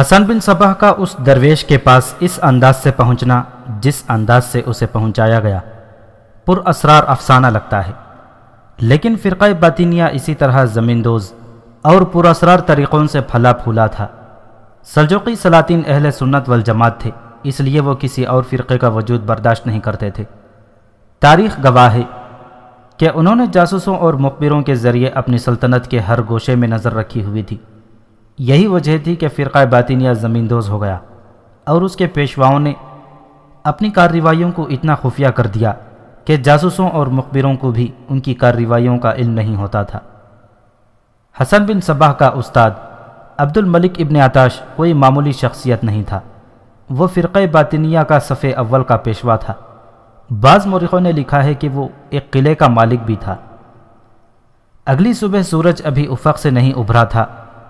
حسن بن صبح کا اس درویش کے پاس اس انداز سے پہنچنا، جس انداز سے اسے پہنچایا گیا، پر اسرار افسانہ لگتا ہے۔ لیکن فرقہ باطینیہ اسی طرح زمین دوز اور پر اسرار طریقوں سے پھلا پھولا تھا۔ سلجوقی سلاطین اہل سنت والجماعت تھے، اس لیے وہ کسی اور فرقے کا وجود برداشت نہیں کرتے تھے۔ تاریخ گواہ ہے کہ انہوں نے جاسوسوں اور مقبروں کے ذریعے اپنی سلطنت کے ہر گوشے میں نظر رکھی ہوئی تھی۔ یہی وجہ تھی کہ فرقہ باطینیہ زمین دوز ہو گیا اور اس کے پیشواؤں نے اپنی کارروائیوں کو اتنا خفیہ کر دیا کہ جاسوسوں اور مقبروں کو بھی ان کی کارروائیوں کا علم نہیں ہوتا تھا۔ حسن بن صباح کا استاد عبد الملک ابن آتاش کوئی معمولی شخصیت نہیں تھا۔ وہ فرقہ باطنیہ کا صفح اول کا پیشوا تھا۔ بعض مورخوں نے لکھا ہے کہ وہ ایک قلعے کا مالک بھی تھا۔ اگلی صبح سورج ابھی افق سے نہیں ابھرا تھا۔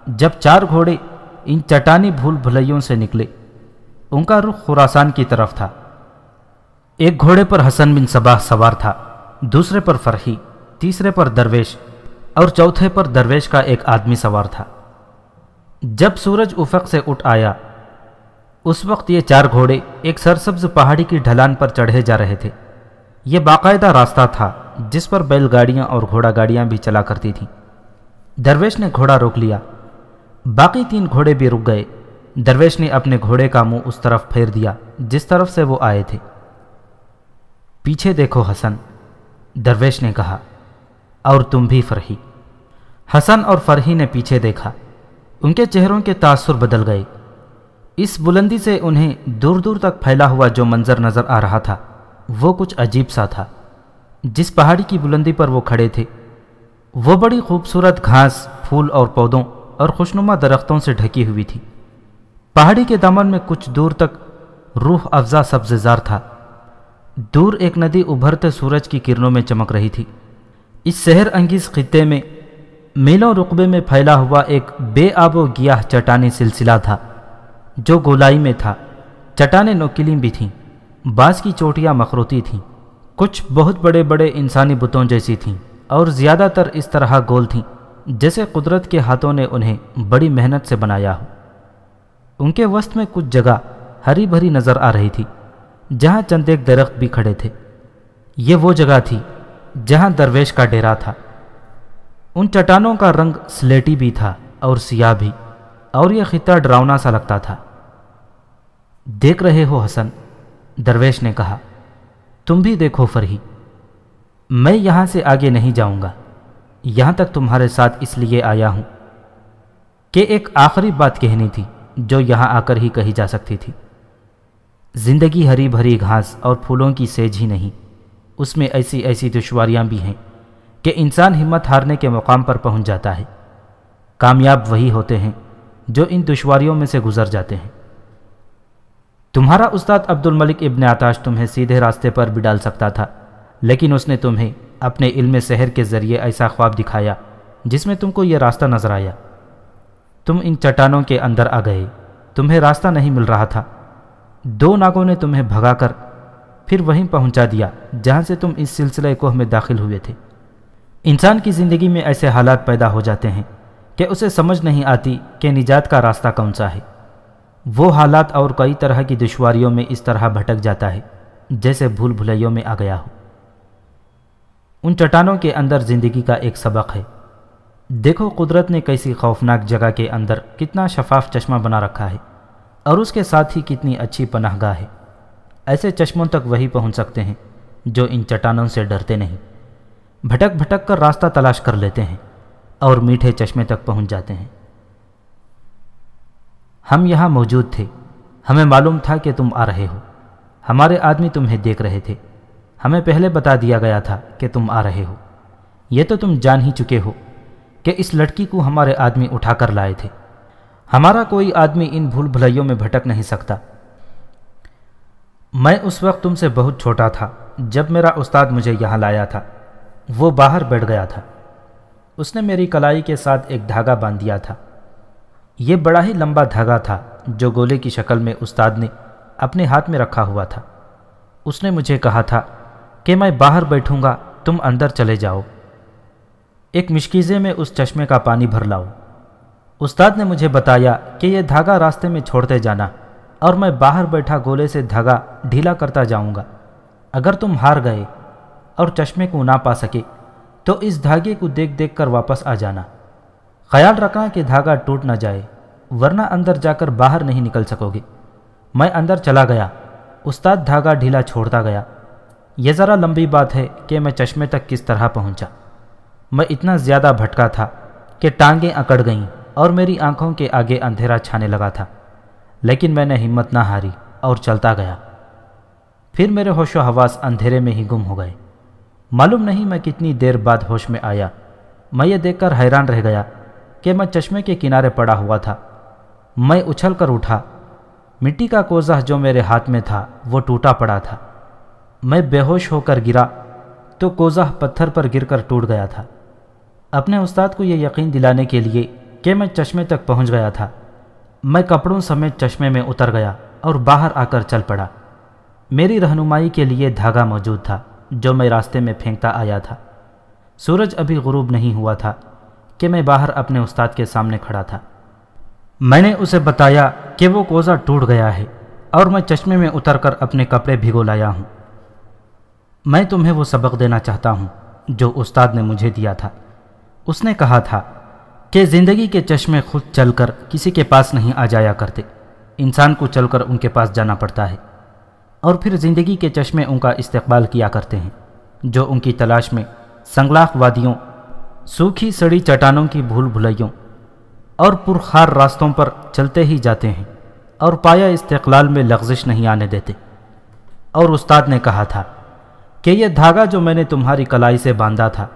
جب چار گھوڑے ان چٹانی بھول بھلائیوں سے نکلے، ان کا رخ خوراسان کی طرف تھا۔ ایک گھوڑے پر حسن بن صباح سوار تھا، دوسرے پر فرحی، تیسرے پر درویش، اور چوتھے پر درویش کا ایک آدمی سوار تھا۔ جب سورج افق سے اٹھ آیا، اس وقت یہ چار گھوڑے ایک سرسبز پہاڑی کی ڈھلان پر چڑھے جا رہے تھے۔ یہ باقاعدہ راستہ تھا، جس پر بیل گاڑیاں اور گھوڑا گاڑیاں بھی چلا کرتی تھیں۔ درویش نے گھوڑا روک لیا۔ باقی تین گھوڑے بھی رک گئے۔ درویش نے اپنے گھوڑے کا منہ اس طرف پھیر دیا، جس طرف سے وہ آئے تھے۔ پیچھے دیکھو حسن، درویش نے کہا، اور تم بھی فرحی۔ حسن اور فرحی نے پیچھے دیکھا۔ ان کے چہروں کے تاثر بدل گئے۔ اس بلندی سے انہیں دور دور تک پھیلا ہوا جو منظر نظر آ رہا تھا، وہ کچھ عجیب سا تھا۔ جس پہاڑی کی بلندی پر وہ کھڑے تھے، وہ بڑی خوبصورت گھاس، پھول اور پودوں اور خوشنما درختوں سے ڈھکی ہوئی تھی۔ پہاڑی کے دامن میں کچھ دور تک روح افزا سبز زار تھا۔ دور ایک ندی ابھرتے سورج کی کرنوں میں چمک رہی تھی۔ اس شہر انگیز خطے میں میلوں رقبے میں پھیلا ہوا ایک بے آب و گیاہ چٹانی سلسلہ تھا، جو گولائی میں تھا۔ چٹانیں نوکلیں بھی تھیں بعض کی چوٹیاں مخروتی تھیں۔ کچھ بہت بڑے بڑے انسانی بتوں جیسی تھیں اور زیادہ تر اس طرح گول تھیں۔ جیسے قدرت کے ہاتھوں نے انہیں بڑی محنت سے بنایا ہو۔ ان کے وسط میں کچھ جگہ ہری بھری نظر آ رہی تھی، جہاں چند ایک درخت بھی کھڑے تھے۔ یہ وہ جگہ تھی جہاں درویش کا ڈیرا تھا۔ ان چٹانوں کا رنگ سلیٹی بھی تھا اور سیاہ بھی، اور یہ خطہ ڈراؤنا سا لگتا تھا۔ دیکھ رہے ہو حسن، درویش نے کہا، تم بھی دیکھو فرحی، میں یہاں سے آگے نہیں جاؤں گا۔ یہاں تک تمہارے ساتھ اس لیے آیا ہوں کہ ایک آخری بات کہنی تھی جو یہاں آ کر ہی کہی جا سکتی تھی۔ زندگی ہری بھری گھاس اور پھولوں کی سیج ہی نہیں، اس میں ایسی ایسی دشواریاں بھی ہیں کہ انسان ہمت ہارنے کے مقام پر پہنچ جاتا ہے۔ کامیاب وہی ہوتے ہیں جو ان دشواریوں میں سے گزر جاتے ہیں۔ تمہارا استاد عبد الملک ابن آتاش تمہیں سیدھے راستے پر بھی ڈال سکتا تھا، لیکن اس نے تمہیں اپنے علم سحر کے ذریعے ایسا خواب دکھایا جس میں تم کو یہ راستہ نظر آیا۔ تم ان چٹانوں کے اندر آ گئے۔ تمہیں راستہ نہیں مل رہا تھا۔ دو ناگوں نے تمہیں بھگا کر پھر وہیں پہنچا دیا جہاں سے تم اس سلسلے کوہ میں داخل ہوئے تھے۔ انسان کی زندگی میں ایسے حالات پیدا ہو جاتے ہیں کہ اسے سمجھ نہیں آتی کہ نجات کا راستہ کون سا ہے۔ وہ حالات اور کئی طرح کی دشواریوں میں اس طرح بھٹک جاتا ہے، جیسے بھول بھلائیوں میں آ گیا ہو۔ ان چٹانوں کے اندر زندگی کا ایک سبق ہے۔ دیکھو قدرت نے کیسی خوفناک جگہ کے اندر کتنا شفاف چشمہ بنا رکھا ہے اور اس کے ساتھ ہی کتنی اچھی پناہ گاہ ہے۔ ایسے چشموں تک وہی پہنچ سکتے ہیں جو ان چٹانوں سے ڈرتے نہیں۔ بھٹک بھٹک کر راستہ تلاش کر لیتے ہیں اور میٹھے چشمے تک پہنچ جاتے ہیں۔ ہم یہاں موجود تھے۔ ہمیں معلوم تھا کہ تم آ رہے ہو۔ ہمارے آدمی تمہیں دیکھ رہے تھے۔ ہمیں پہلے بتا دیا گیا تھا کہ تم آ رہے ہو۔ یہ تو تم جان ہی چکے ہو کہ اس لڑکی کو ہمارے آدمی اٹھا کر لائے تھے۔ ہمارا کوئی آدمی ان بھول بھلائیوں میں بھٹک نہیں سکتا۔ میں اس وقت تم سے بہت چھوٹا تھا جب میرا استاد مجھے یہاں لایا تھا۔ وہ باہر بیٹھ گیا تھا۔ اس نے میری کلائی کے ساتھ ایک دھاگا باندھ دیا تھا۔ یہ بڑا ہی لمبا دھاگا تھا جو گولے کی شکل میں استاد نے اپنے ہاتھ میں رکھا ہوا تھا۔ اس نے مجھے کہا تھا کہ میں باہر بیٹھوں گا، تم اندر چلے جاؤ۔ ایک مشکیزے میں اس چشمے کا پانی بھر لاؤ۔ استاد نے مجھے بتایا کہ یہ دھاگا راستے میں چھوڑتے جانا، اور میں باہر بیٹھا گولے سے دھاگا ڈھیلا کرتا جاؤں گا۔ اگر تم ہار گئے اور چشمے کو نہ پا سکے، تو اس دھاگے کو دیکھ دیکھ کر واپس آ جانا۔ خیال رکھنا کہ دھاگا ٹوٹ نہ جائے، ورنہ اندر جا کر باہر نہیں نکل سکو گے۔ میں اندر چلا گیا۔ استاد دھاگا ڈھیلا چھوڑتا گیا۔ یہ ذرا لمبی بات ہے کہ میں چشمے تک کس طرح پہنچا۔ میں اتنا زیادہ بھٹکا تھا کہ ٹانگیں اکڑ گئیں اور میری آنکھوں کے آگے اندھیرا چھانے لگا تھا، لیکن میں نے ہمت نہ ہاری اور چلتا گیا۔ پھر میرے ہوش و حواس اندھیرے میں ہی گم ہو گئے۔ معلوم نہیں میں کتنی دیر بعد ہوش میں آیا۔ میں یہ دیکھ کر حیران رہ گیا کہ میں چشمے کے کنارے پڑا ہوا تھا۔ میں اچھل کر اٹھا۔ مٹی کا کوزہ جو میرے ہاتھ میں تھا، وہ ٹوٹا پڑا تھا۔ میں بے ہوش ہو کر گرا تو کوزہ پتھر پر گر کر ٹوٹ گیا تھا۔ اپنے استاد کو یہ یقین دلانے کے لیے کہ میں چشمے تک پہنچ گیا تھا۔ میں کپڑوں سمیت چشمے میں اتر گیا اور باہر آ کر چل پڑا۔ میری رہنمائی کے لیے دھاگا موجود تھا جو میں راستے میں پھینکتا آیا تھا۔ سورج ابھی غروب نہیں ہوا تھا کہ میں باہر اپنے استاد کے سامنے کھڑا تھا۔ میں نے اسے بتایا کہ وہ کوزہ ٹوٹ گیا ہے اور میں چشمے میں اتر کر اپنے کپڑے بھگو لایا ہوں۔ میں تمہیں وہ سبق دینا چاہتا ہوں جو استاد نے مجھے دیا تھا۔ اس نے کہا تھا کہ زندگی کے چشمے خود چل کر کسی کے پاس نہیں آ جایا کرتے۔ انسان کو چل کر ان کے پاس جانا پڑتا ہے۔ اور پھر زندگی کے چشمے ان کا استقبال کیا کرتے ہیں، جو ان کی تلاش میں سنگلاخ وادیوں، سوکھی سڑی چٹانوں کی بھول بھلائیوں اور پرخار راستوں پر چلتے ہی جاتے ہیں اور پایا استقلال میں لغزش نہیں آنے دیتے۔ اور استاد نے کہا تھا کہ یہ دھاگا جو میں نے تمہاری کلائی سے باندھا تھا،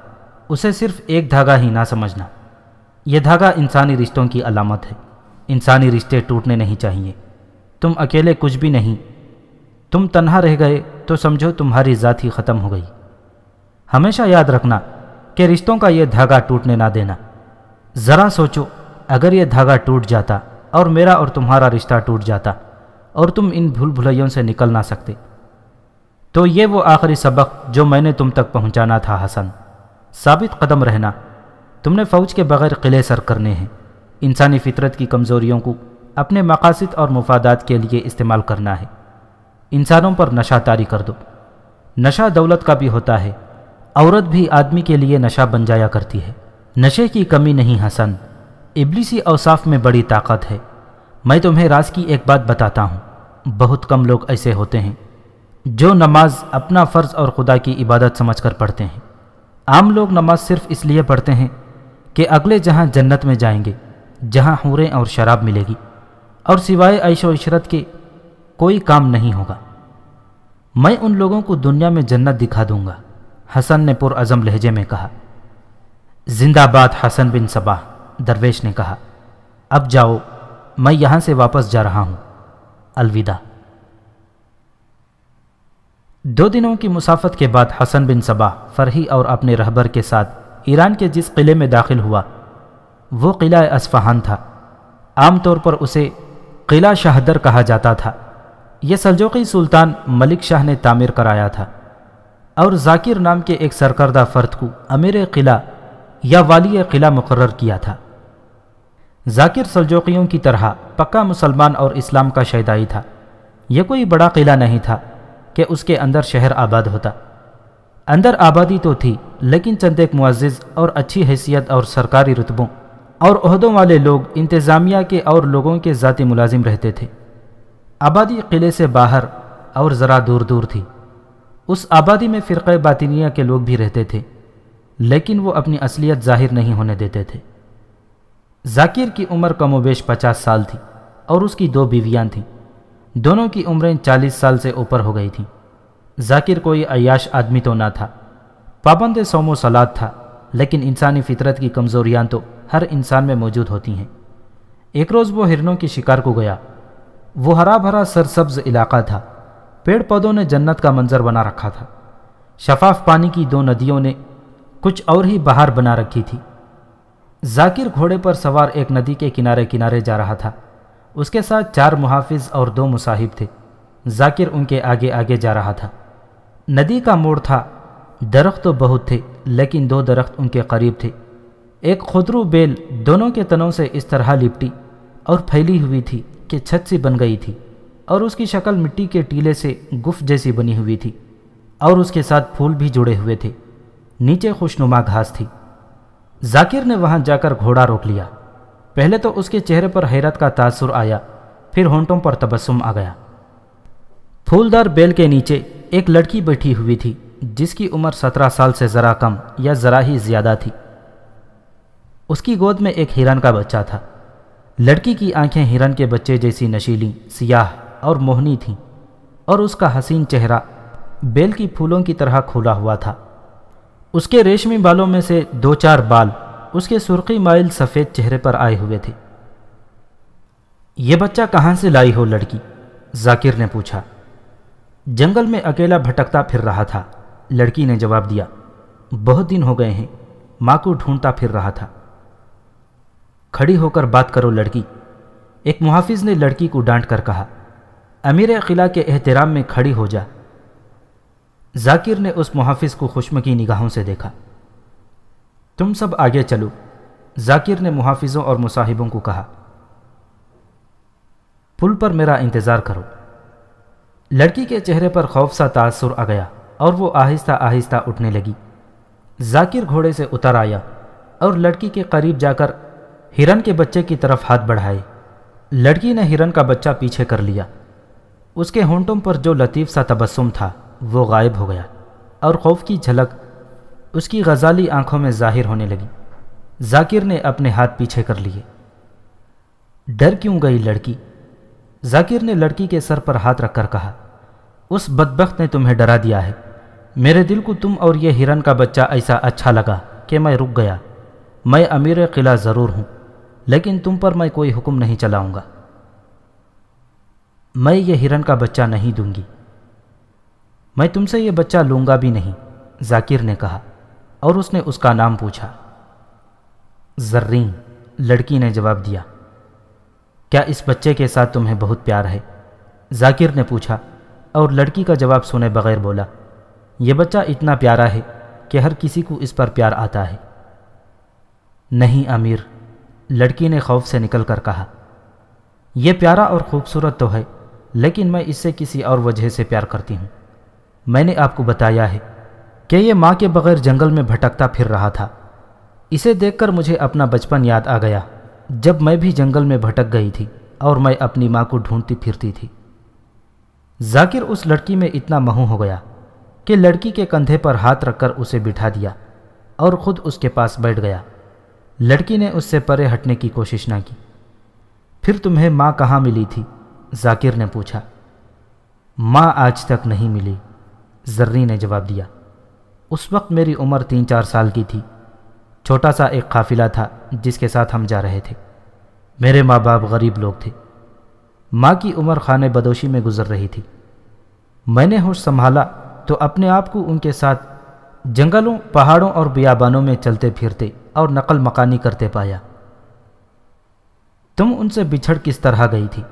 اسے صرف ایک دھاگا ہی نہ سمجھنا۔ یہ دھاگا انسانی رشتوں کی علامت ہے۔ انسانی رشتے ٹوٹنے نہیں چاہیے۔ تم اکیلے کچھ بھی نہیں۔ تم تنہا رہ گئے تو سمجھو تمہاری ذات ہی ختم ہو گئی۔ ہمیشہ یاد رکھنا کہ رشتوں کا یہ دھاگا ٹوٹنے نہ دینا۔ ذرا سوچو، اگر یہ دھاگا ٹوٹ جاتا اور میرا اور تمہارا رشتہ ٹوٹ جاتا اور تم ان بھول بھلائیوں سے نکل نہ سکتے تو یہ وہ آخری سبق جو میں نے تم تک پہنچانا تھا حسن۔ ثابت قدم رہنا۔ تم نے فوج کے بغیر قلعے سر کرنے ہیں۔ انسانی فطرت کی کمزوریوں کو اپنے مقاصد اور مفادات کے لیے استعمال کرنا ہے۔ انسانوں پر نشہ تاری کر دو۔ نشہ دولت کا بھی ہوتا ہے۔ عورت بھی آدمی کے لیے نشہ بن جایا کرتی ہے۔ نشے کی کمی نہیں حسن۔ ابلیسی اوصاف میں بڑی طاقت ہے۔ میں تمہیں راز کی ایک بات بتاتا ہوں۔ بہت کم لوگ ایسے ہوتے ہیں۔ جو نماز اپنا فرض اور خدا کی عبادت سمجھ کر پڑھتے ہیں۔ عام لوگ نماز صرف اس لیے پڑھتے ہیں کہ اگلے جہاں جنت میں جائیں گے، جہاں حوریں اور شراب ملے گی، اور سوائے عیش و عشرت کے کوئی کام نہیں ہوگا۔ میں ان لوگوں کو دنیا میں جنت دکھا دوں گا، حسن نے پر ازم لہجے میں کہا۔ زندہ باد حسن بن صبا درویش نے کہا۔ اب جاؤ، میں یہاں سے واپس جا رہا ہوں۔ الوداع۔ دو دنوں کی مسافت کے بعد حسن بن صبا فرحی اور اپنے رہبر کے ساتھ ایران کے جس قلعے میں داخل ہوا، وہ قلعہ اسفہان تھا۔ عام طور پر اسے قلعہ شہدر کہا جاتا تھا۔ یہ سلجوقی سلطان ملک شاہ نے تعمیر کرایا تھا۔ اور ذاکر نام کے ایک سرکردہ فرد کو امیر قلعہ یا والی قلعہ مقرر کیا تھا۔ ذاکر سلجوقیوں کی طرح پکا مسلمان اور اسلام کا شیدائی تھا۔ یہ کوئی بڑا قلعہ نہیں تھا۔ کہ اس کے اندر شہر آباد ہوتا۔ اندر آبادی تو تھی، لیکن چند ایک معزز اور اچھی حیثیت اور سرکاری رتبوں اور عہدوں والے لوگ انتظامیہ کے اور لوگوں کے ذاتی ملازم رہتے تھے۔ آبادی قلعے سے باہر اور ذرا دور دور تھی۔ اس آبادی میں فرقہ باطنیہ کے لوگ بھی رہتے تھے، لیکن وہ اپنی اصلیت ظاہر نہیں ہونے دیتے تھے۔ ذاکر کی عمر کم و بیش پچاس سال تھی اور اس کی دو بیویاں تھیں۔ دونوں کی عمریں چالیس سال سے اوپر ہو گئی تھیں۔ ذاکر کوئی عیاش آدمی تو نہ تھا۔ پابند سوم و سلاد تھا، لیکن انسانی فطرت کی کمزوریاں تو ہر انسان میں موجود ہوتی ہیں۔ ایک روز وہ ہرنوں کی شکار کو گیا۔ وہ ہرا بھرا سرسبز علاقہ تھا۔ پیڑ پودوں نے جنت کا منظر بنا رکھا تھا۔ شفاف پانی کی دو ندیوں نے کچھ اور ہی بہار بنا رکھی تھی۔ ذاکر گھوڑے پر سوار ایک ندی کے کنارے کنارے جا رہا تھا۔ اس کے ساتھ چار محافظ اور دو مصاحب تھے۔ ذاکر ان کے آگے آگے جا رہا تھا۔ ندی کا موڑ تھا۔ درخت تو بہت تھے، لیکن دو درخت ان کے قریب تھے۔ ایک خدرو بیل دونوں کے تنوں سے اس طرح لپٹی اور پھیلی ہوئی تھی کہ چھت سی بن گئی تھی اور اس کی شکل مٹی کے ٹیلے سے گف جیسی بنی ہوئی تھی اور اس کے ساتھ پھول بھی جڑے ہوئے تھے۔ نیچے خوشنما گھاس تھی۔ ذاکر نے وہاں جا کر گھوڑا روک لیا۔ پہلے تو اس کے چہرے پر حیرت کا تاثر آیا، پھر ہونٹوں پر تبسم آ گیا۔ پھولدار بیل کے نیچے ایک لڑکی بیٹھی ہوئی تھی، جس کی عمر سترہ سال سے ذرا کم یا ذرا ہی زیادہ تھی۔ اس کی گود میں ایک ہرن کا بچہ تھا۔ لڑکی کی آنکھیں ہرن کے بچے جیسی نشیلی، سیاہ اور موہنی تھیں، اور اس کا حسین چہرہ بیل کی پھولوں کی طرح کھولا ہوا تھا۔ اس کے ریشمی بالوں میں سے دو چار بال اس کے سرخی مائل سفید چہرے پر آئے ہوئے تھے۔ یہ بچہ کہاں سے لائی ہو لڑکی؟ ذاکر نے پوچھا۔ جنگل میں اکیلا بھٹکتا پھر رہا تھا۔ لڑکی نے جواب دیا۔ بہت دن ہو گئے ہیں۔ ماں کو ڈھونڈتا پھر رہا تھا۔ کھڑی ہو کر بات کرو لڑکی۔ ایک محافظ نے لڑکی کو ڈانٹ کر کہا۔ امیر قلعہ کے احترام میں کھڑی ہو جا۔ ذاکر نے اس محافظ کو خوشمکی نگاہوں سے دیکھا۔ تم سب آگے چلو۔ ذاکر نے محافظوں اور مصاحبوں کو کہا۔ پل پر میرا انتظار کرو۔ لڑکی کے چہرے پر خوف سا تاثر آ گیا اور وہ آہستہ آہستہ اٹھنے لگی۔ ذاکر گھوڑے سے اتر آیا اور لڑکی کے قریب جا کر ہرن کے بچے کی طرف ہاتھ بڑھائے۔ لڑکی نے ہرن کا بچہ پیچھے کر لیا۔ اس کے ہونٹوں پر جو لطیف سا تبسم تھا، وہ غائب ہو گیا اور خوف کی جھلک اس کی غزالی آنکھوں میں ظاہر ہونے لگی۔ ذاکر نے اپنے ہاتھ پیچھے کر لیے۔ ڈر کیوں گئی لڑکی؟ ذاکر نے لڑکی کے سر پر ہاتھ رکھ کر کہا، اس بدبخت نے تمہیں ڈرا دیا ہے۔ میرے دل کو تم اور یہ ہرن کا بچہ ایسا اچھا لگا کہ میں رک گیا۔ میں امیر قلعہ ضرور ہوں، لیکن تم پر میں کوئی حکم نہیں چلاؤں گا۔ میں یہ ہرن کا بچہ نہیں دوں گی۔ میں تم سے یہ بچہ لوں گا بھی نہیں، ذاکر نے کہا۔ اور اس نے اس کا نام پوچھا۔ زرین، لڑکی نے جواب دیا، کیا اس بچے کے ساتھ تمہیں بہت پیار ہے؟ ذاکر نے پوچھا اور لڑکی کا جواب سنے بغیر بولا، یہ بچہ اتنا پیارا ہے کہ ہر کسی کو اس پر پیار آتا ہے۔ نہیں امیر، لڑکی نے خوف سے نکل کر کہا، یہ پیارا اور خوبصورت تو ہے، لیکن میں اس سے کسی اور وجہ سے پیار کرتی ہوں۔ میں نے آپ کو بتایا ہے کہ یہ ماں کے بغیر جنگل میں بھٹکتا پھر رہا تھا۔ اسے دیکھ کر مجھے اپنا بچپن یاد آ گیا، جب میں بھی جنگل میں بھٹک گئی تھی اور میں اپنی ماں کو ڈھونڈتی پھرتی تھی۔ ذاکر اس لڑکی میں اتنا مہو ہو گیا کہ لڑکی کے کندھے پر ہاتھ رکھ کر اسے بٹھا دیا اور خود اس کے پاس بیٹھ گیا۔ لڑکی نے اس سے پرے ہٹنے کی کوشش نہ کی۔ پھر تمہیں ماں کہاں ملی تھی؟ ذاکر نے پوچھا۔ ماں آج تک نہیں ملی زرری نے جواب دیا۔ اس وقت میری عمر تین چار سال کی تھی۔ چھوٹا سا ایک قافلہ تھا جس کے ساتھ ہم جا رہے تھے۔ میرے ماں باپ غریب لوگ تھے۔ ماں کی عمر خانے بدوشی میں گزر رہی تھی۔ میں نے ہوش سنبھالا تو اپنے آپ کو ان کے ساتھ جنگلوں، پہاڑوں اور بیابانوں میں چلتے پھرتے اور نقل مکانی کرتے پایا۔ تم ان سے بچھڑ کس طرح گئی تھی؟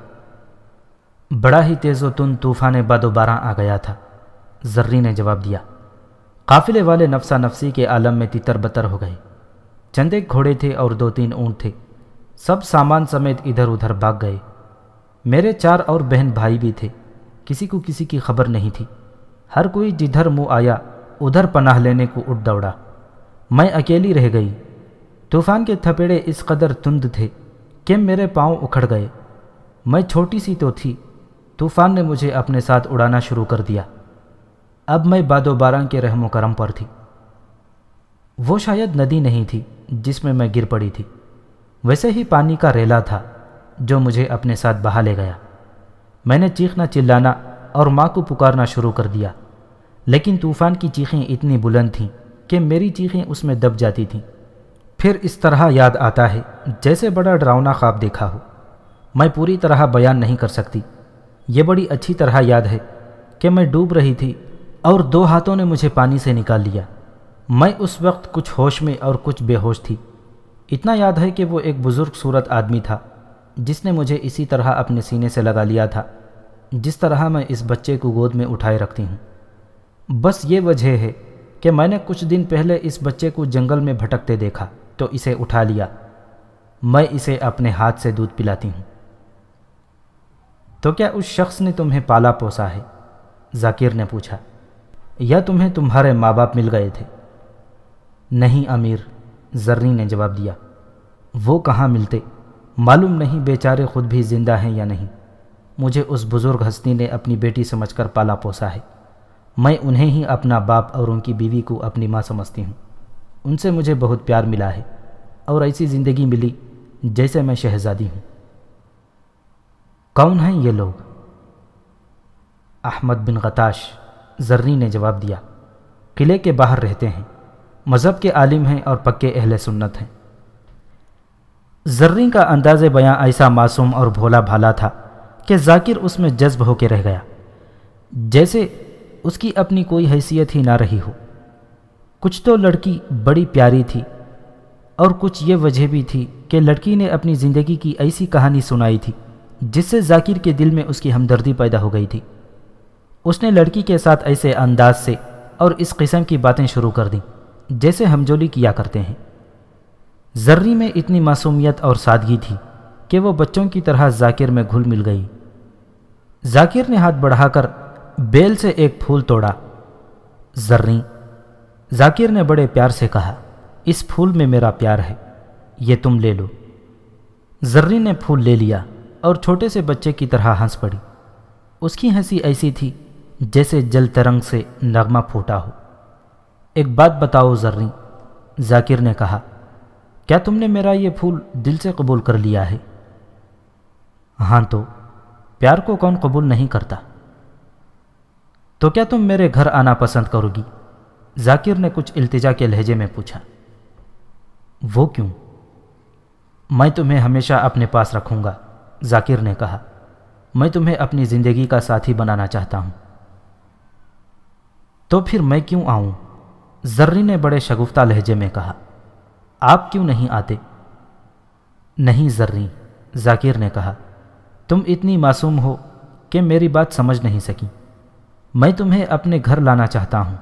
بڑا ہی تیز و تن طوفان باد و آ گیا تھا۔ زرری نے جواب دیا۔ قافلے والے نفسا نفسی کے عالم میں تتر بتر ہو گئے۔ چند ایک گھوڑے تھے اور دو تین اونٹ تھے۔ سب سامان سمیت ادھر ادھر بھاگ گئے۔ میرے چار اور بہن بھائی بھی تھے۔ کسی کو کسی کی خبر نہیں تھی۔ ہر کوئی جدھر منہ آیا، ادھر پناہ لینے کو اٹھ دوڑا۔ میں اکیلی رہ گئی۔ طوفان کے تھپیڑے اس قدر تند تھے کہ میرے پاؤں اکھڑ گئے۔ میں چھوٹی سی تو تھی۔ طوفان نے مجھے اپنے ساتھ اڑانا شروع کر دیا۔ اب میں باد و بارہ کے رحم و کرم پر تھی۔ وہ شاید ندی نہیں تھی جس میں میں گر پڑی تھی۔ ویسے ہی پانی کا ریلا تھا جو مجھے اپنے ساتھ بہا لے گیا۔ میں نے چیخنا چلانا اور ماں کو پکارنا شروع کر دیا۔ لیکن طوفان کی چیخیں اتنی بلند تھیں کہ میری چیخیں اس میں دب جاتی تھیں۔ پھر اس طرح یاد آتا ہے جیسے بڑا ڈراؤنا خواب دیکھا ہو۔ میں پوری طرح بیان نہیں کر سکتی۔ یہ بڑی اچھی طرح یاد ہے کہ میں ڈوب رہی تھی اور دو ہاتھوں نے مجھے پانی سے نکال لیا۔ میں اس وقت کچھ ہوش میں اور کچھ بے ہوش تھی۔ اتنا یاد ہے کہ وہ ایک بزرگ صورت آدمی تھا، جس نے مجھے اسی طرح اپنے سینے سے لگا لیا تھا، جس طرح میں اس بچے کو گود میں اٹھائے رکھتی ہوں۔ بس یہ وجہ ہے کہ میں نے کچھ دن پہلے اس بچے کو جنگل میں بھٹکتے دیکھا، تو اسے اٹھا لیا۔ میں اسے اپنے ہاتھ سے دودھ پلاتی ہوں۔ تو کیا اس شخص نے تمہیں پالا پوسا ہے؟ ذاکر نے پوچھا۔ یا تمہیں تمہارے ماں باپ مل گئے تھے۔ نہیں امیر زرنی نے جواب دیا۔ وہ کہاں ملتے؟ معلوم نہیں بیچارے خود بھی زندہ ہیں یا نہیں۔ مجھے اس بزرگ ہستی نے اپنی بیٹی سمجھ کر پالا پوسا ہے۔ میں انہیں ہی اپنا باپ اور ان کی بیوی کو اپنی ماں سمجھتی ہوں۔ ان سے مجھے بہت پیار ملا ہے اور ایسی زندگی ملی جیسے میں شہزادی ہوں۔ کون ہیں یہ لوگ؟ احمد بن غتاش زرنی نے جواب دیا، قلعے کے باہر رہتے ہیں، مذہب کے عالم ہیں اور پکے اہل سنت ہیں۔ زرنی کا انداز بیاں ایسا معصوم اور بھولا بھالا تھا کہ ذاکر اس میں جذب ہو کے رہ گیا، جیسے اس کی اپنی کوئی حیثیت ہی نہ رہی ہو۔ کچھ تو لڑکی بڑی پیاری تھی اور کچھ یہ وجہ بھی تھی کہ لڑکی نے اپنی زندگی کی ایسی کہانی سنائی تھی، جس سے ذاکر کے دل میں اس کی ہمدردی پیدا ہو گئی تھی۔ اس نے لڑکی کے ساتھ ایسے انداز سے اور اس قسم کی باتیں شروع کر دیں جیسے ہمجولی کیا کرتے ہیں۔ ذری میں اتنی معصومیت اور سادگی تھی کہ وہ بچوں کی طرح ذاکر میں گھل مل گئی۔ ذاکر نے ہاتھ بڑھا کر بیل سے ایک پھول توڑا۔ زرنی ذاکر نے بڑے پیار سے کہا، اس پھول میں میرا پیار ہے، یہ تم لے لو۔ زرری نے پھول لے لیا اور چھوٹے سے بچے کی طرح ہنس پڑی۔ اس کی ہنسی ایسی تھی جیسے جل ترنگ سے نغمہ پھوٹا ہو۔ ایک بات بتاؤ ذرری ذاکر نے کہا، کیا تم نے میرا یہ پھول دل سے قبول کر لیا ہے؟ ہاں تو، پیار کو کون قبول نہیں کرتا؟ تو کیا تم میرے گھر آنا پسند کرو گی؟ ذاکر نے کچھ التجا کے لہجے میں پوچھا۔ وہ کیوں؟ میں تمہیں ہمیشہ اپنے پاس رکھوں گا، ذاکر نے کہا۔ میں تمہیں اپنی زندگی کا ساتھی بنانا چاہتا ہوں۔ تو پھر میں کیوں آؤں؟ زرری نے بڑے شگفتہ لہجے میں کہا، آپ کیوں نہیں آتے؟ نہیں زرری، ذاکر نے کہا، تم اتنی معصوم ہو کہ میری بات سمجھ نہیں سکی۔ میں تمہیں اپنے گھر لانا چاہتا ہوں۔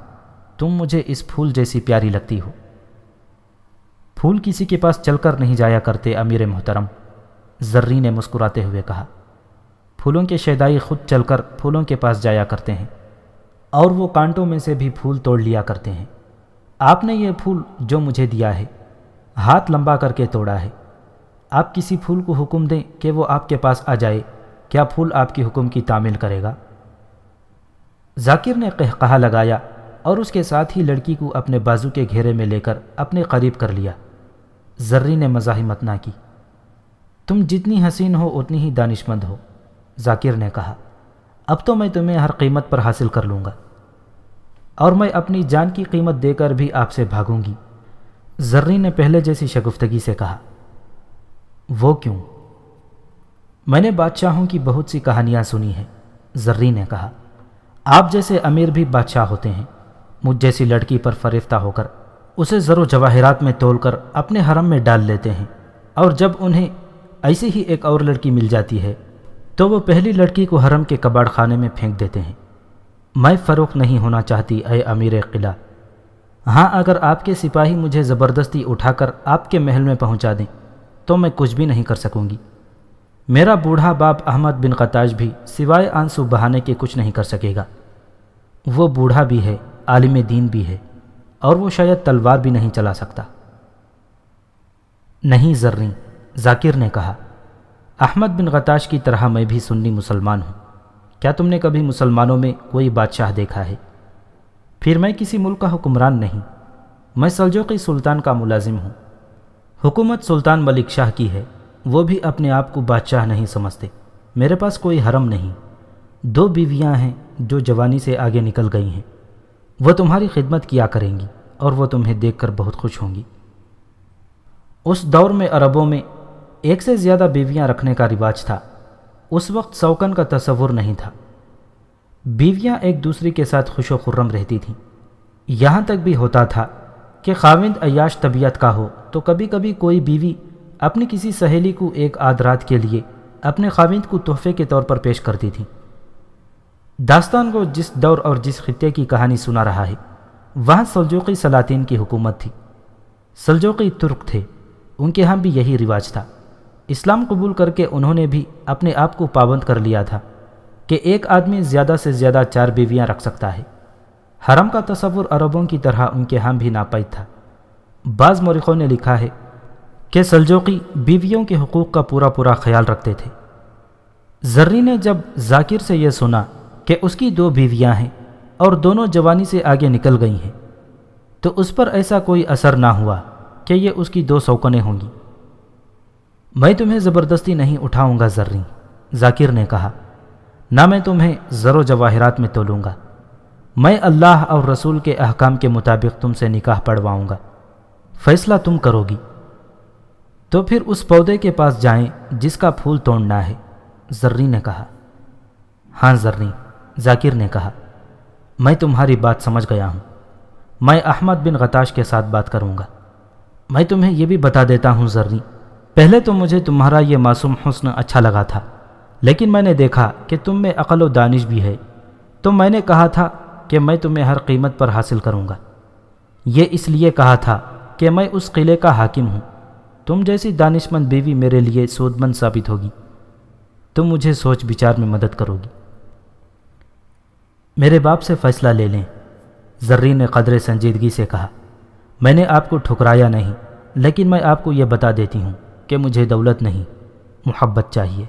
تم مجھے اس پھول جیسی پیاری لگتی ہو۔ پھول کسی کے پاس چل کر نہیں جایا کرتے امیر محترم، زرری نے مسکراتے ہوئے کہا، پھولوں کے شیدائی خود چل کر پھولوں کے پاس جایا کرتے ہیں۔ اور وہ کانٹوں میں سے بھی پھول توڑ لیا کرتے ہیں۔ آپ نے یہ پھول جو مجھے دیا ہے، ہاتھ لمبا کر کے توڑا ہے۔ آپ کسی پھول کو حکم دیں کہ وہ آپ کے پاس آ جائے، کیا پھول آپ کی حکم کی تعمیل کرے گا؟ ذاکر نے کہا لگایا اور اس کے ساتھ ہی لڑکی کو اپنے بازو کے گھیرے میں لے کر اپنے قریب کر لیا۔ زرری نے مزاحمت نہ کی۔ تم جتنی حسین ہو، اتنی ہی دانش مند ہو، ذاکر نے کہا۔ اب تو میں تمہیں ہر قیمت پر حاصل کر لوں گا۔ اور میں اپنی جان کی قیمت دے کر بھی آپ سے بھاگوں گی۔ زرری نے پہلے جیسی شگفتگی سے کہا، وہ کیوں؟ میں نے بادشاہوں کی بہت سی کہانیاں سنی ہیں، زرری نے کہا۔ آپ جیسے امیر بھی بادشاہ ہوتے ہیں۔ مجھ جیسی لڑکی پر فریفتہ ہو کر اسے زر و جواہرات میں تول کر اپنے حرم میں ڈال لیتے ہیں۔ اور جب انہیں ایسے ہی ایک اور لڑکی مل جاتی ہے تو وہ پہلی لڑکی کو حرم کے کباڑ خانے میں پھینک دیتے ہیں۔ میں فروخت نہیں ہونا چاہتی، اے امیر قلعہ۔ ہاں اگر آپ کے سپاہی مجھے زبردستی اٹھا کر آپ کے محل میں پہنچا دیں، تو میں کچھ بھی نہیں کر سکوں گی۔ میرا بوڑھا باپ احمد بن قطاج بھی سوائے آنسو بہانے کے کچھ نہیں کر سکے گا۔ وہ بوڑھا بھی ہے، عالم دین بھی ہے، اور وہ شاید تلوار بھی نہیں چلا سکتا۔ نہیں ذرنی ذاکر نے کہا۔ احمد بن غتاش کی طرح میں بھی سنی مسلمان ہوں۔ کیا تم نے کبھی مسلمانوں میں کوئی بادشاہ دیکھا ہے؟ پھر میں کسی ملک کا حکمران نہیں۔ میں سلجوقی سلطان کا ملازم ہوں۔ حکومت سلطان ملک شاہ کی ہے۔ وہ بھی اپنے آپ کو بادشاہ نہیں سمجھتے۔ میرے پاس کوئی حرم نہیں۔ دو بیویاں ہیں جو جوانی سے آگے نکل گئی ہیں۔ وہ تمہاری خدمت کیا کریں گی اور وہ تمہیں دیکھ کر بہت خوش ہوں گی۔ اس دور میں عربوں میں ایک سے زیادہ بیویاں رکھنے کا رواج تھا۔ اس وقت سوکن کا تصور نہیں تھا۔ بیویاں ایک دوسری کے ساتھ خوش و خرم رہتی تھیں۔ یہاں تک بھی ہوتا تھا کہ خاوند عیاش طبیعت کا ہو تو کبھی کبھی کوئی بیوی اپنی کسی سہیلی کو ایک آدھ رات کے لیے اپنے خاوند کو تحفے کے طور پر پیش کرتی تھی داستان کو جس دور اور جس خطے کی کہانی سنا رہا ہے، وہاں سلجوقی سلاطین کی حکومت تھی۔ سلجوقی ترک تھے۔ ان کے ہاں بھی یہی رواج تھا۔ اسلام قبول کر کے انہوں نے بھی اپنے آپ کو پابند کر لیا تھا کہ ایک آدمی زیادہ سے زیادہ چار بیویاں رکھ سکتا ہے۔ حرم کا تصور عربوں کی طرح ان کے ہاں بھی ناپید تھا۔ بعض مورخوں نے لکھا ہے کہ سلجوقی بیویوں کے حقوق کا پورا پورا خیال رکھتے تھے۔ زرری نے جب ذاکر سے یہ سنا کہ اس کی دو بیویاں ہیں اور دونوں جوانی سے آگے نکل گئی ہیں، تو اس پر ایسا کوئی اثر نہ ہوا کہ یہ اس کی دو سوکنیں ہوں گی۔ میں تمہیں زبردستی نہیں اٹھاؤں گا زرری ذاکر نے کہا، نہ میں تمہیں زر و جواہرات میں تولوں گا۔ میں اللہ اور رسول کے احکام کے مطابق تم سے نکاح پڑھواؤں گا۔ فیصلہ تم کرو گی۔ تو پھر اس پودے کے پاس جائیں جس کا پھول توڑنا ہے۔ زرری نے کہا ہاں زرری ذاکر نے کہا، میں تمہاری بات سمجھ گیا ہوں۔ میں احمد بن غتاش کے ساتھ بات کروں گا۔ میں تمہیں یہ بھی بتا دیتا ہوں زرری پہلے تو مجھے تمہارا یہ معصوم حسن اچھا لگا تھا، لیکن میں نے دیکھا کہ تم میں عقل و دانش بھی ہے۔ تو میں نے کہا تھا کہ میں تمہیں ہر قیمت پر حاصل کروں گا۔ یہ اس لیے کہا تھا کہ میں اس قلعے کا حاکم ہوں۔ تم جیسی دانش مند بیوی میرے لیے سود مند ثابت ہوگی۔ تم مجھے سوچ بچار میں مدد کرو گی۔ میرے باپ سے فیصلہ لے لیں، زرین نے قدر سنجیدگی سے کہا۔ میں نے آپ کو ٹھکرایا نہیں، لیکن میں آپ کو یہ بتا دیتی ہوں۔ کہ مجھے دولت نہیں، محبت چاہیے۔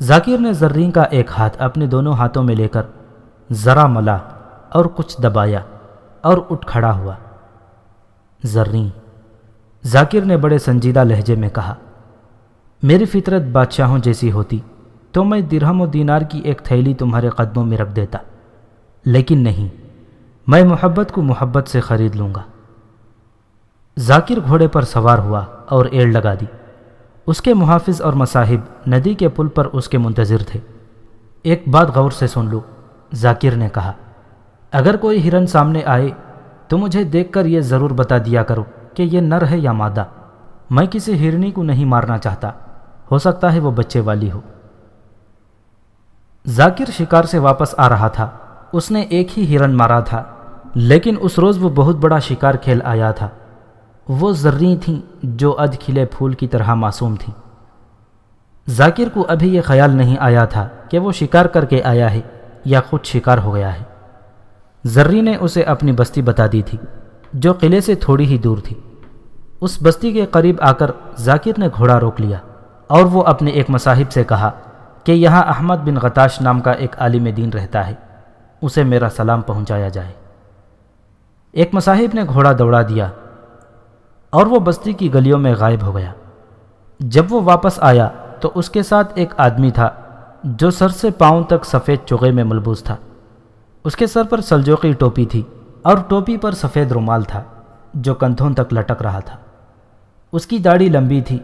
ذاکر نے زرین کا ایک ہاتھ اپنے دونوں ہاتھوں میں لے کر ذرا ملا اور کچھ دبایا اور اٹھ کھڑا ہوا۔ زرین، ذاکر نے بڑے سنجیدہ لہجے میں کہا، میری فطرت بادشاہوں جیسی ہوتی تو میں درہم و دینار کی ایک تھیلی تمہارے قدموں میں رکھ دیتا، لیکن نہیں، میں محبت کو محبت سے خرید لوں گا۔ ذاکر گھوڑے پر سوار ہوا۔ اور ایڑ لگا دی۔ اس کے محافظ اور مصاحب ندی کے پل پر اس کے منتظر تھے۔ ایک بات غور سے سن لو، ذاکر نے کہا۔ اگر کوئی ہرن سامنے آئے تو مجھے دیکھ کر یہ ضرور بتا دیا کرو کہ یہ نر ہے یا مادہ۔ میں کسی ہرنی کو نہیں مارنا چاہتا۔ ہو سکتا ہے وہ بچے والی ہو۔ ذاکر شکار سے واپس آ رہا تھا۔ اس نے ایک ہی ہرن مارا تھا، لیکن اس روز وہ بہت بڑا شکار کھیل آیا تھا۔ وہ ذریں تھیں جو اد کھلے پھول کی طرح معصوم تھیں۔ ذاکر کو ابھی یہ خیال نہیں آیا تھا کہ وہ شکار کر کے آیا ہے یا خود شکار ہو گیا ہے۔ ذری نے اسے اپنی بستی بتا دی تھی، جو قلعے سے تھوڑی ہی دور تھی۔ اس بستی کے قریب آ کر ذاکر نے گھوڑا روک لیا اور وہ اپنے ایک مصاحب سے کہا کہ یہاں احمد بن غتاش نام کا ایک عالم دین رہتا ہے، اسے میرا سلام پہنچایا جائے۔ ایک مصاحب نے گھوڑا دوڑا دیا اور وہ بستی کی گلیوں میں غائب ہو گیا۔ جب وہ واپس آیا تو اس کے ساتھ ایک آدمی تھا جو سر سے پاؤں تک سفید چغے میں ملبوس تھا۔ اس کے سر پر سلجوقی ٹوپی تھی اور ٹوپی پر سفید رومال تھا جو کندھوں تک لٹک رہا تھا۔ اس کی داڑھی لمبی تھی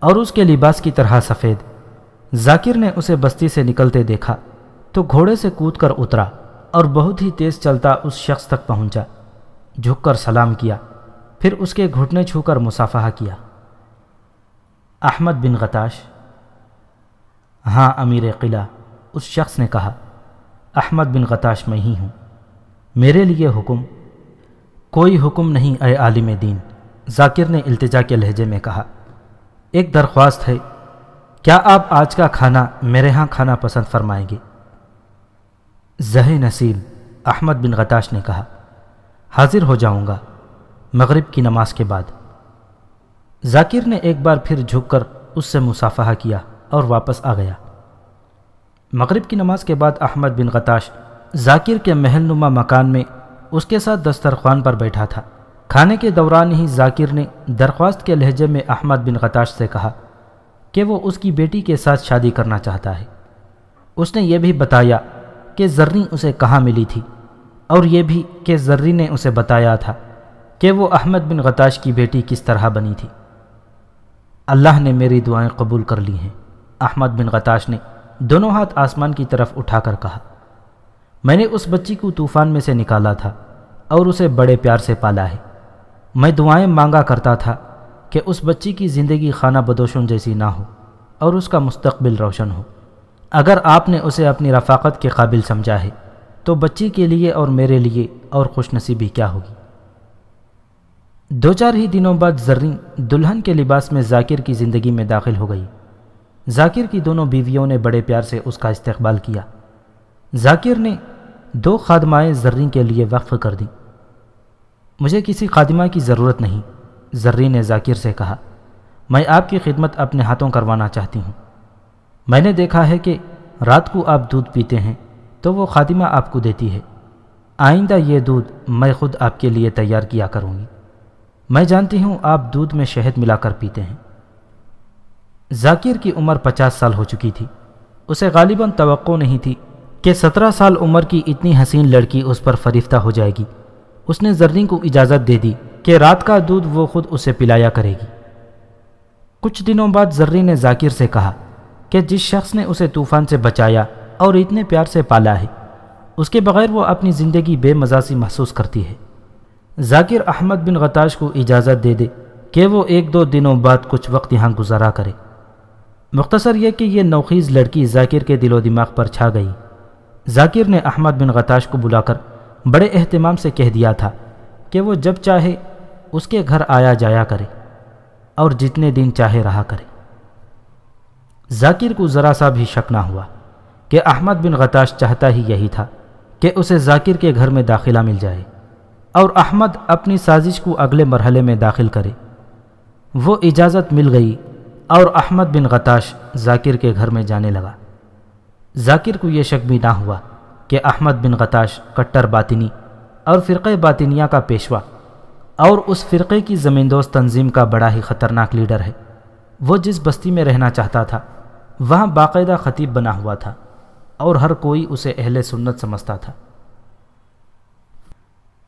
اور اس کے لباس کی طرح سفید۔ ذاکر نے اسے بستی سے نکلتے دیکھا تو گھوڑے سے کود کر اترا اور بہت ہی تیز چلتا اس شخص تک پہنچا، جھک کر سلام کیا۔ پھر اس کے گھٹنے چھو کر مسافہ کیا۔ احمد بن غتاش ہاں امیر قلعہ اس شخص نے کہا، احمد بن غتاش میں ہی ہوں۔ میرے لیے حکم، کوئی حکم نہیں اے عالم دین۔ ذاکر نے التجا کے لہجے میں کہا، ایک درخواست ہے، کیا آپ آج کا کھانا میرے ہاں کھانا پسند فرمائیں گے؟ زہ نسیم احمد بن غتاش نے کہا، حاضر ہو جاؤں گا۔ مغرب کی نماز کے بعد۔ ذاکر نے ایک بار پھر جھک کر اس سے مسافہ کیا اور واپس آ گیا۔ مغرب کی نماز کے بعد احمد بن غتاش ذاکر کے محل نما مکان میں اس کے ساتھ دسترخوان پر بیٹھا تھا۔ کھانے کے دوران ہی ذاکر نے درخواست کے لہجے میں احمد بن غتاش سے کہا کہ وہ اس کی بیٹی کے ساتھ شادی کرنا چاہتا ہے۔ اس نے یہ بھی بتایا کہ زرری اسے کہاں ملی تھی اور یہ بھی کہ زرری نے اسے بتایا تھا۔ کہ وہ احمد بن غتاش کی بیٹی کس طرح بنی تھی۔ اللہ نے میری دعائیں قبول کر لی ہیں۔ احمد بن غتاش نے دونوں ہاتھ آسمان کی طرف اٹھا کر کہا، میں نے اس بچی کو طوفان میں سے نکالا تھا اور اسے بڑے پیار سے پالا ہے۔ میں دعائیں مانگا کرتا تھا کہ اس بچی کی زندگی خانہ بدوشن جیسی نہ ہو اور اس کا مستقبل روشن ہو۔ اگر آپ نے اسے اپنی رفاقت کے قابل سمجھا ہے، تو بچی کے لیے اور میرے لیے اور خوش نصیبی کیا ہوگی؟ دو چار ہی دنوں بعد زرین دلہن کے لباس میں ذاکر کی زندگی میں داخل ہو گئی۔ ذاکر کی دونوں بیویوں نے بڑے پیار سے اس کا استقبال کیا۔ ذاکر نے دو خادمائیں زرین کے لیے وقف کر دیں۔ مجھے کسی خادمہ کی ضرورت نہیں، زرین نے ذاکر سے کہا۔ میں آپ کی خدمت اپنے ہاتھوں کروانا چاہتی ہوں۔ میں نے دیکھا ہے کہ رات کو آپ دودھ پیتے ہیں، تو وہ خادمہ آپ کو دیتی ہے۔ آئندہ یہ دودھ میں خود آپ کے لیے تیار کیا کروں گی۔ میں جانتی ہوں آپ دودھ میں شہد ملا کر پیتے ہیں۔ ذاکر کی عمر پچاس سال ہو چکی تھی۔ اسے غالباً توقع نہیں تھی کہ سترہ سال عمر کی اتنی حسین لڑکی اس پر فریفتہ ہو جائے گی۔ اس نے زرین کو اجازت دے دی کہ رات کا دودھ وہ خود اسے پلایا کرے گی۔ کچھ دنوں بعد زرین نے ذاکر سے کہا کہ جس شخص نے اسے طوفان سے بچایا اور اتنے پیار سے پالا ہے، اس کے بغیر وہ اپنی زندگی بے مزاسی محسوس کرتی ہے۔ ذاکر احمد بن غتاش کو اجازت دے دے کہ وہ ایک دو دنوں بعد کچھ وقت یہاں گزارا کرے۔ مختصر یہ کہ یہ نوخیز لڑکی ذاکر کے دل و دماغ پر چھا گئی۔ ذاکر نے احمد بن غتاش کو بلا کر بڑے اہتمام سے کہہ دیا تھا کہ وہ جب چاہے اس کے گھر آیا جایا کرے اور جتنے دن چاہے رہا کرے۔ ذاکر کو ذرا سا بھی شک نہ ہوا کہ احمد بن غتاش چاہتا ہی یہی تھا کہ اسے ذاکر کے گھر میں داخلہ مل جائے۔ اور احمد اپنی سازش کو اگلے مرحلے میں داخل کرے۔ وہ اجازت مل گئی اور احمد بن غتاش ذاکر کے گھر میں جانے لگا۔ ذاکر کو یہ شک بھی نہ ہوا کہ احمد بن غتاش کٹر باطنی اور فرقہ باطنیہ کا پیشوا اور اس فرقے کی زمین دوست تنظیم کا بڑا ہی خطرناک لیڈر ہے۔ وہ جس بستی میں رہنا چاہتا تھا، وہاں باقاعدہ خطیب بنا ہوا تھا اور ہر کوئی اسے اہل سنت سمجھتا تھا۔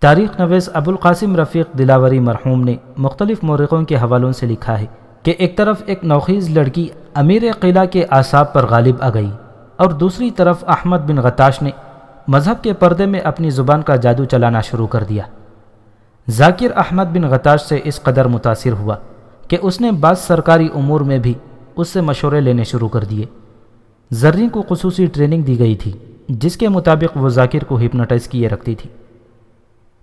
تاریخ نویس ابو القاسم رفیق دلاوری مرحوم نے مختلف مورخوں کے حوالوں سے لکھا ہے کہ ایک طرف ایک نوخیز لڑکی امیر قلعہ کے آساب پر غالب آ گئی اور دوسری طرف احمد بن غتاش نے مذہب کے پردے میں اپنی زبان کا جادو چلانا شروع کر دیا۔ ذاکر احمد بن غتاش سے اس قدر متاثر ہوا کہ اس نے بعض سرکاری امور میں بھی اس سے مشورے لینے شروع کر دیے۔ زرین کو خصوصی ٹریننگ دی گئی تھی، جس کے مطابق وہ ذاکر کو ہپنوٹائز کیے رکھتی تھی۔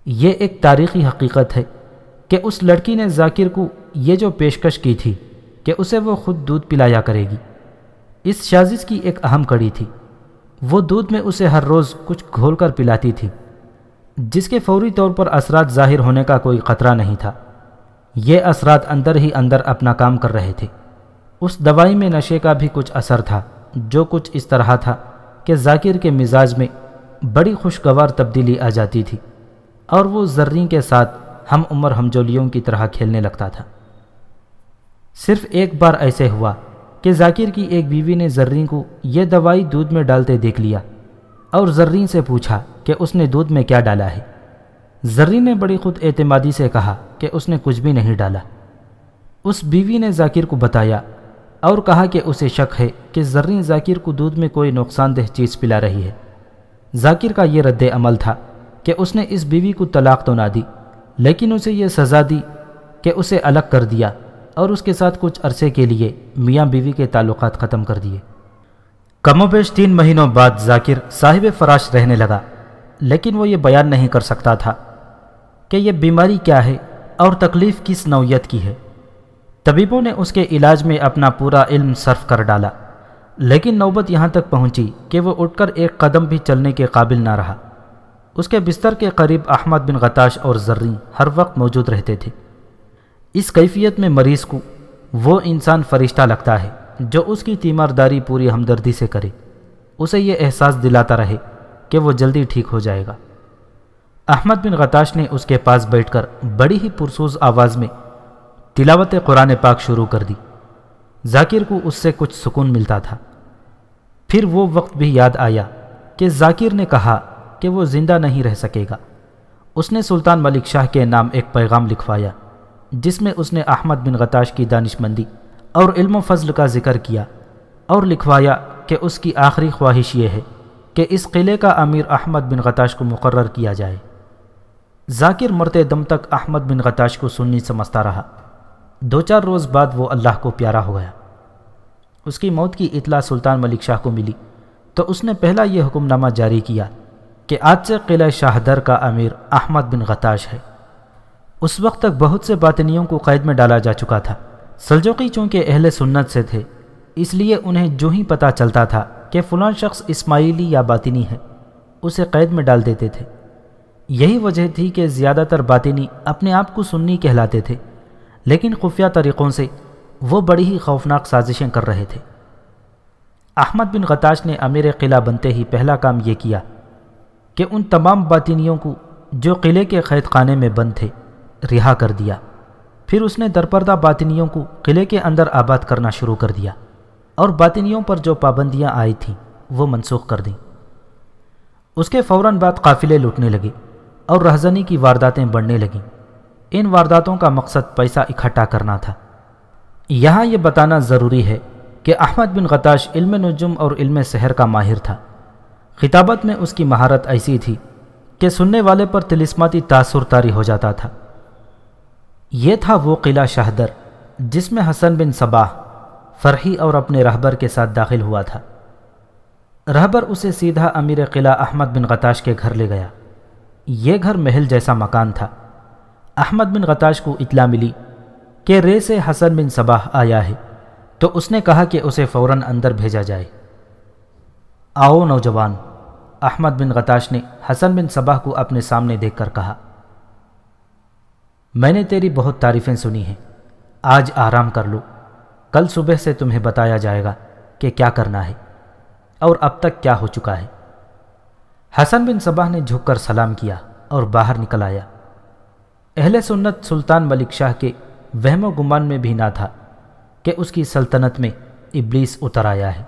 یہ ایک تاریخی حقیقت ہے کہ اس لڑکی نے ذاکر کو یہ جو پیشکش کی تھی کہ اسے وہ خود دودھ پلایا کرے گی۔ اس شازش کی ایک اہم کڑی تھی۔ وہ دودھ میں اسے ہر روز کچھ گھول کر پلاتی تھی، جس کے فوری طور پر اثرات ظاہر ہونے کا کوئی خطرہ نہیں تھا۔ یہ اثرات اندر ہی اندر اپنا کام کر رہے تھے۔ اس دوائی میں نشے کا بھی کچھ اثر تھا، جو کچھ اس طرح تھا کہ ذاکر کے مزاج میں بڑی خوشگوار تبدیلی آ جاتی تھی۔ اور وہ زرین کے ساتھ ہم عمر ہمجولیوں کی طرح کھیلنے لگتا تھا۔ صرف ایک بار ایسے ہوا کہ ذاکر کی ایک بیوی نے زرین کو یہ دوائی دودھ میں ڈالتے دیکھ لیا اور زرین سے پوچھا کہ اس نے دودھ میں کیا ڈالا ہے۔ زرین نے بڑی خود اعتمادی سے کہا کہ اس نے کچھ بھی نہیں ڈالا۔ اس بیوی نے ذاکر کو بتایا اور کہا کہ اسے شک ہے کہ زرین ذاکر کو دودھ میں کوئی نقصان دہ چیز پلا رہی ہے۔ ذاکر کا یہ رد عمل تھا کہ اس نے اس بیوی کو طلاق تو نہ دی، لیکن اسے یہ سزا دی کہ اسے الگ کر دیا اور اس کے ساتھ کچھ عرصے کے لیے میاں بیوی کے تعلقات ختم کر دیے۔ کم و بیش تین مہینوں بعد ذاکر صاحب فراش رہنے لگا، لیکن وہ یہ بیان نہیں کر سکتا تھا کہ یہ بیماری کیا ہے اور تکلیف کس نوعیت کی ہے۔ طبیبوں نے اس کے علاج میں اپنا پورا علم صرف کر ڈالا، لیکن نوبت یہاں تک پہنچی کہ وہ اٹھ کر ایک قدم بھی چلنے کے قابل نہ رہا۔ اس کے بستر کے قریب احمد بن غتاش اور زرین ہر وقت موجود رہتے تھے۔ اس کیفیت میں مریض کو وہ انسان فرشتہ لگتا ہے جو اس کی تیمارداری پوری ہمدردی سے کرے۔ اسے یہ احساس دلاتا رہے کہ وہ جلدی ٹھیک ہو جائے گا۔ احمد بن غتاش نے اس کے پاس بیٹھ کر بڑی ہی پرسوز آواز میں تلاوت قرآن پاک شروع کر دی۔ ذاکر کو اس سے کچھ سکون ملتا تھا۔ پھر وہ وقت بھی یاد آیا کہ ذاکر نے کہا کہ وہ زندہ نہیں رہ سکے گا۔ اس نے سلطان ملک شاہ کے نام ایک پیغام لکھوایا، جس میں اس نے احمد بن غتاش کی دانش مندی اور علم و فضل کا ذکر کیا اور لکھوایا کہ اس کی آخری خواہش یہ ہے کہ اس قلعے کا امیر احمد بن غتاش کو مقرر کیا جائے۔ ذاکر مرتے دم تک احمد بن غتاش کو سننی سمجھتا رہا۔ دو چار روز بعد وہ اللہ کو پیارا ہو گیا۔ اس کی موت کی اطلاع سلطان ملک شاہ کو ملی تو اس نے پہلا یہ حکم نامہ جاری کیا کہ آج سے قلعہ شاہدر کا امیر احمد بن غتاش ہے۔ اس وقت تک بہت سے باطنیوں کو قید میں ڈالا جا چکا تھا۔ سلجوقی چونکہ اہل سنت سے تھے، اس لیے انہیں جو ہی پتہ چلتا تھا کہ فلاں شخص اسماعیلی یا باطنی ہے، اسے قید میں ڈال دیتے تھے۔ یہی وجہ تھی کہ زیادہ تر باطنی اپنے آپ کو سنی کہلاتے تھے، لیکن خفیہ طریقوں سے وہ بڑی ہی خوفناک سازشیں کر رہے تھے۔ احمد بن غتاش نے امیر قلعہ بنتے ہی پہلا کام یہ کیا۔ کہ ان تمام باطنیوں کو جو قلعے کے قید خانے میں بند تھے، رہا کر دیا۔ پھر اس نے درپردہ باطنیوں کو قلعے کے اندر آباد کرنا شروع کر دیا اور باطنیوں پر جو پابندیاں آئی تھیں، وہ منسوخ کر دیں۔ اس کے فوراً بعد قافلے لوٹنے لگے اور رہزنی کی وارداتیں بڑھنے لگیں۔ ان وارداتوں کا مقصد پیسہ اکٹھا کرنا تھا۔ یہاں یہ بتانا ضروری ہے کہ احمد بن غتاش علم نجم اور علم سحر کا ماہر تھا۔ خطابت میں اس کی مہارت ایسی تھی کہ سننے والے پر تلسماتی تاثر تاری ہو جاتا تھا۔ یہ تھا وہ قلعہ شہدر جس میں حسن بن صباح فرحی اور اپنے رہبر کے ساتھ داخل ہوا تھا۔ رہبر اسے سیدھا امیر قلعہ احمد بن غتاش کے گھر لے گیا۔ یہ گھر محل جیسا مکان تھا۔ احمد بن غتاش کو اطلاع ملی کہ رے سے حسن بن صباح آیا ہے تو اس نے کہا کہ اسے فوراً اندر بھیجا جائے۔ آؤ نوجوان احمد بن غتاش نے حسن بن صباح کو اپنے سامنے دیکھ کر کہا، میں نے تیری بہت تعریفیں سنی ہیں، آج آرام کر لو۔ کل صبح سے تمہیں بتایا جائے گا کہ کیا کرنا ہے اور اب تک کیا ہو چکا ہے۔ حسن بن صباح نے جھک کر سلام کیا اور باہر نکل آیا۔ اہل سنت سلطان ملک شاہ کے وہم و گمان میں بھی نہ تھا کہ اس کی سلطنت میں ابلیس اتر آیا ہے۔